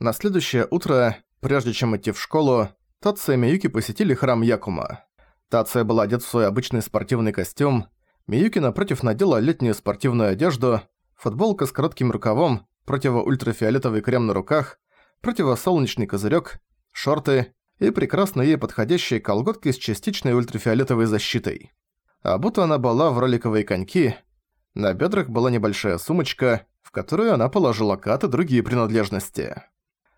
На следующее утро, прежде чем идти в школу, Тация и Миюки посетили храм Якума. Тация был одет в свой обычный спортивный костюм, Миюки напротив надела летнюю спортивную одежду, футболка с коротким рукавом, противоультрафиолетовый крем на руках, противосолнечный козырек, шорты и прекрасно ей подходящие колготки с частичной ультрафиолетовой защитой. А будто она была в роликовые коньки, на бедрах была небольшая сумочка, в которую она положила кат и другие принадлежности.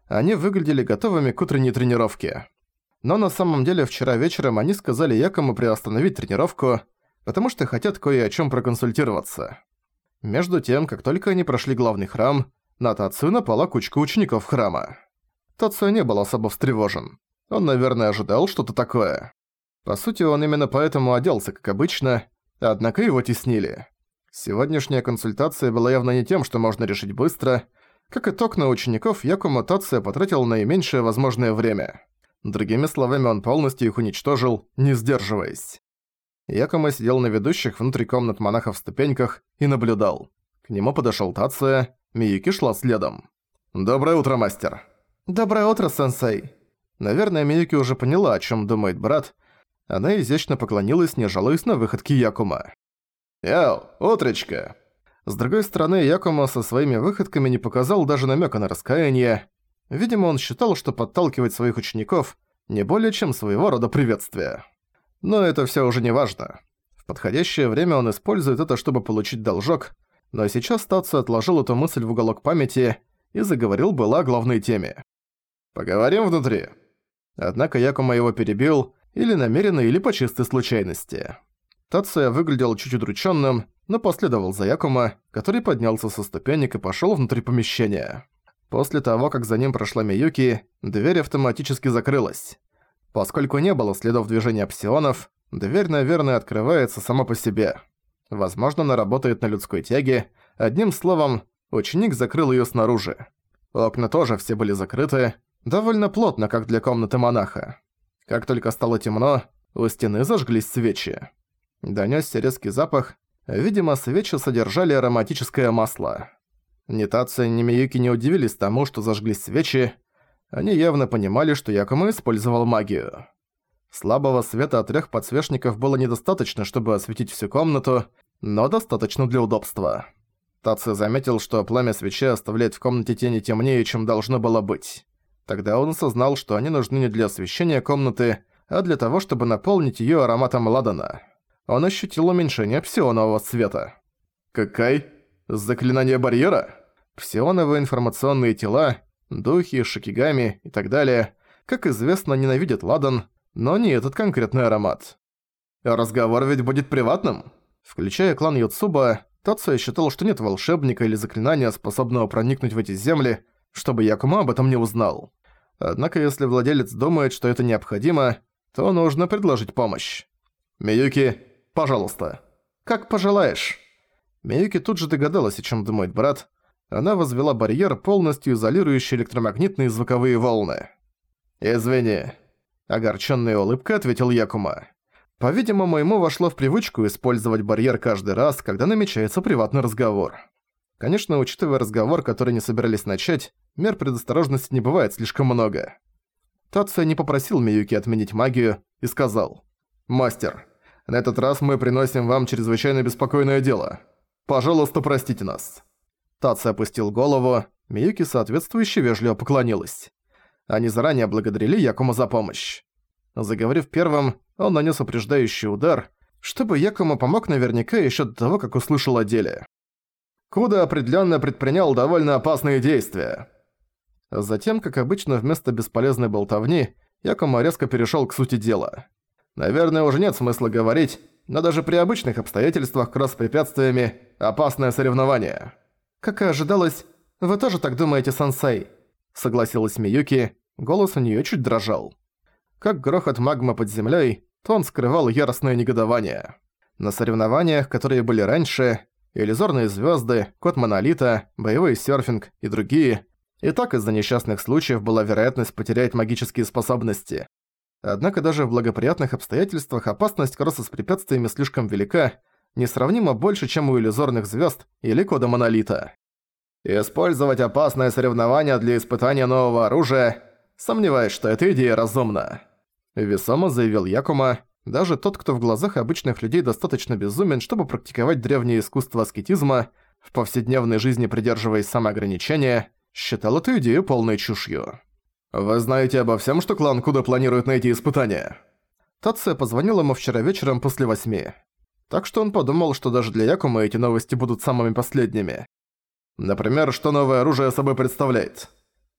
Они выглядели готовыми к утренней тренировке. Но на самом деле вчера вечером они сказали Якому приостановить тренировку, потому что хотят кое о чем проконсультироваться. Между тем, как только они прошли главный храм, на Тацию напала кучка учеников храма. Тацию не был особо встревожен. Он, наверное, ожидал что-то такое. По сути, он именно поэтому оделся, как обычно, однако его теснили. Сегодняшняя консультация была явно не тем, что можно решить быстро. Как итог, на учеников Якума Тация потратил наименьшее возможное время. Другими словами, он полностью их уничтожил, не сдерживаясь. Якома сидел на ведущих внутри комнат монахов ступеньках и наблюдал. К нему подошёл Тация, Миюки шла следом. «Доброе утро, мастер!» «Доброе утро, сенсей!» Наверное, Миюки уже поняла, о чём думает брат. Она изящно поклонилась, не жалуясь на выходки Якума. «Яу, утречка!» С другой стороны, Якума со своими выходками не показал даже намёка на раскаяние. Видимо, он считал, что подталкивать своих учеников не более чем своего рода приветствие. Но это все уже не важно. В подходящее время он использует это, чтобы получить должок, но сейчас Тацу отложил эту мысль в уголок памяти и заговорил было о главной теме. «Поговорим внутри». Однако Якума его перебил, или намеренно, или по чистой случайности. Тацуя выглядел чуть удрученным, но последовал за Якума, который поднялся со ступенек и пошел внутрь помещения. После того, как за ним прошла Миюки, дверь автоматически закрылась. Поскольку не было следов движения псионов, дверь, наверное, открывается сама по себе. Возможно, она работает на людской тяге. Одним словом, ученик закрыл её снаружи. Окна тоже все были закрыты, довольно плотно, как для комнаты монаха. Как только стало темно, у стены зажглись свечи. Донёсся резкий запах, видимо, свечи содержали ароматическое масло. Ни Тация, ни Миюки не удивились тому, что зажглись свечи, они явно понимали, что Якома использовал магию. Слабого света от трех подсвечников было недостаточно, чтобы осветить всю комнату, но достаточно для удобства. Таци заметил, что пламя свечи оставляет в комнате тени темнее, чем должно было быть. Тогда он осознал, что они нужны не для освещения комнаты, а для того, чтобы наполнить её ароматом ладана. Он ощутил уменьшение псионового света. «Какай? Заклинание барьера?» Псионовые информационные тела Духи, шикигами и так далее, как известно, ненавидят ладан, но не этот конкретный аромат. Разговор ведь будет приватным? Включая клан Юцуба, Тацуя считал, что нет волшебника или заклинания, способного проникнуть в эти земли, чтобы Якума об этом не узнал. Однако если владелец думает, что это необходимо, то нужно предложить помощь. «Миюки, пожалуйста». «Как пожелаешь». Миюки тут же догадалась, о чем думает брат, она возвела барьер, полностью изолирующий электромагнитные звуковые волны. «Извини», — огорченная улыбка ответил Якума. По-видимому, ему вошло в привычку использовать барьер каждый раз, когда намечается приватный разговор. Конечно, учитывая разговор, который не собирались начать, мер предосторожности не бывает слишком много. Тация не попросил Миюки отменить магию и сказал. «Мастер, на этот раз мы приносим вам чрезвычайно беспокойное дело. Пожалуйста, простите нас». Таци опустил голову, Миюки соответствующе вежливо поклонилась. Они заранее благодарили Якума за помощь. Заговорив первым, он нанес упреждающий удар, чтобы Якума помог наверняка еще до того, как услышал о деле. Куда определенно предпринял довольно опасные действия. Затем, как обычно, вместо бесполезной болтовни, Якума резко перешел к сути дела. Наверное, уже нет смысла говорить, но даже при обычных обстоятельствах кросс с препятствиями – опасное соревнование. «Как и ожидалось, вы тоже так думаете, сансей?» Согласилась Миюки, голос у неё чуть дрожал. Как грохот магмы под землёй, то он скрывал яростное негодование. На соревнованиях, которые были раньше, иллюзорные звёзды, код монолита, боевой серфинг и другие, и так из-за несчастных случаев была вероятность потерять магические способности. Однако даже в благоприятных обстоятельствах опасность кросса с препятствиями слишком велика, несравнимо больше, чем у иллюзорных звезд или кода монолита. Использовать опасное соревнование для испытания нового оружия – сомневаюсь, что эта идея разумна. Весомо заявил Якума, даже тот, кто в глазах обычных людей достаточно безумен, чтобы практиковать древнее искусство аскетизма, в повседневной жизни придерживаясь самоограничения, считал эту идею полной чушью. «Вы знаете обо всем, что клан Куда планирует найти испытания?» Тация позвонил ему вчера вечером после восьми. Так что он подумал, что даже для Якума эти новости будут самыми последними. Например, что новое оружие собой представляет.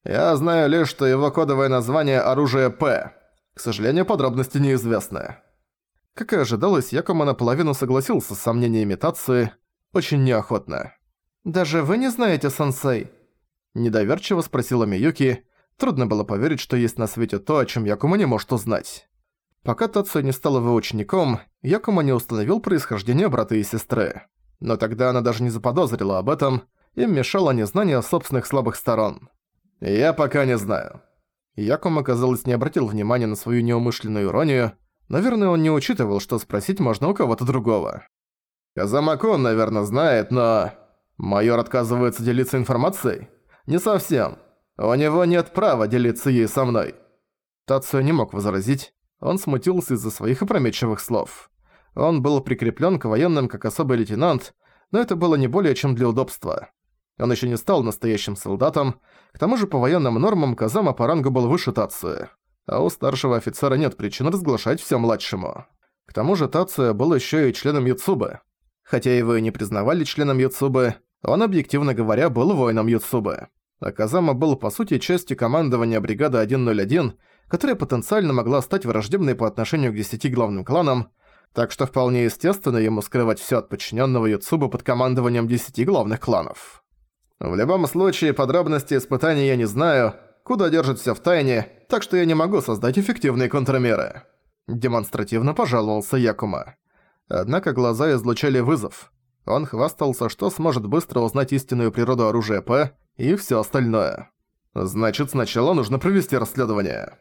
Я знаю лишь, что его кодовое название «Оружие П». К сожалению, подробности неизвестны. Как и ожидалось, Якума наполовину согласился с сомнениями Тации, очень неохотно. «Даже вы не знаете, сенсей?» Недоверчиво спросила Миюки. Трудно было поверить, что есть на свете то, о чем Якума не может узнать. Пока Тацию не стал его учеником, Якума не установил происхождение брата и сестры. Но тогда она даже не заподозрила об этом, им мешало незнание собственных слабых сторон. «Я пока не знаю». Якума, казалось, не обратил внимания на свою неумышленную иронию. Наверное, он не учитывал, что спросить можно у кого-то другого. Казамакон, наверное, знает, но... Майор отказывается делиться информацией? Не совсем. У него нет права делиться ей со мной. Тацио не мог возразить. Он смутился из-за своих опрометчивых слов. Он был прикреплен к военным как особый лейтенант, но это было не более чем для удобства. Он еще не стал настоящим солдатом, к тому же по военным нормам Казама по рангу был выше Тации, а у старшего офицера нет причин разглашать все младшему. К тому же Тация был еще и членом Юцубы. Хотя его и не признавали членом Юцубы, он, объективно говоря, был воином Юцубы. А Казама был, по сути, частью командования бригады 101, которая потенциально могла стать враждебной по отношению к десяти главным кланам, так что вполне естественно ему скрывать все от подчиненного Юцубы под командованием десяти главных кланов. В любом случае, подробности испытаний я не знаю, куда держит все в тайне, так что я не могу создать эффективные контрмеры. Демонстративно пожаловался Якума. Однако глаза излучали вызов. Он хвастался, что сможет быстро узнать истинную природу оружия П и все остальное. Значит, сначала нужно провести расследование.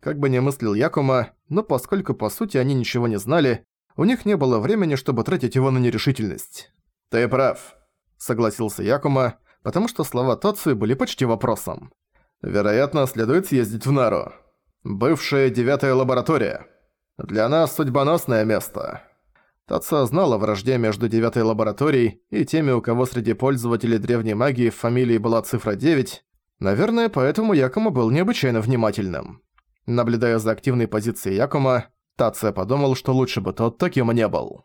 Как бы ни мыслил Якума, но поскольку по сути они ничего не знали, у них не было времени, чтобы тратить его на нерешительность. «Ты прав», — согласился Якума, потому что слова Тоцию были почти вопросом. «Вероятно, следует съездить в Нару. Бывшая девятая лаборатория. Для нас судьбоносное место». Тацио знал о вражде между девятой лабораторией и теми, у кого среди пользователей древней магии в фамилии была цифра 9. Наверное, поэтому Якума был необычайно внимательным. Наблюдая за активной позицией Якума, Тация подумал, что лучше бы тот таким не был.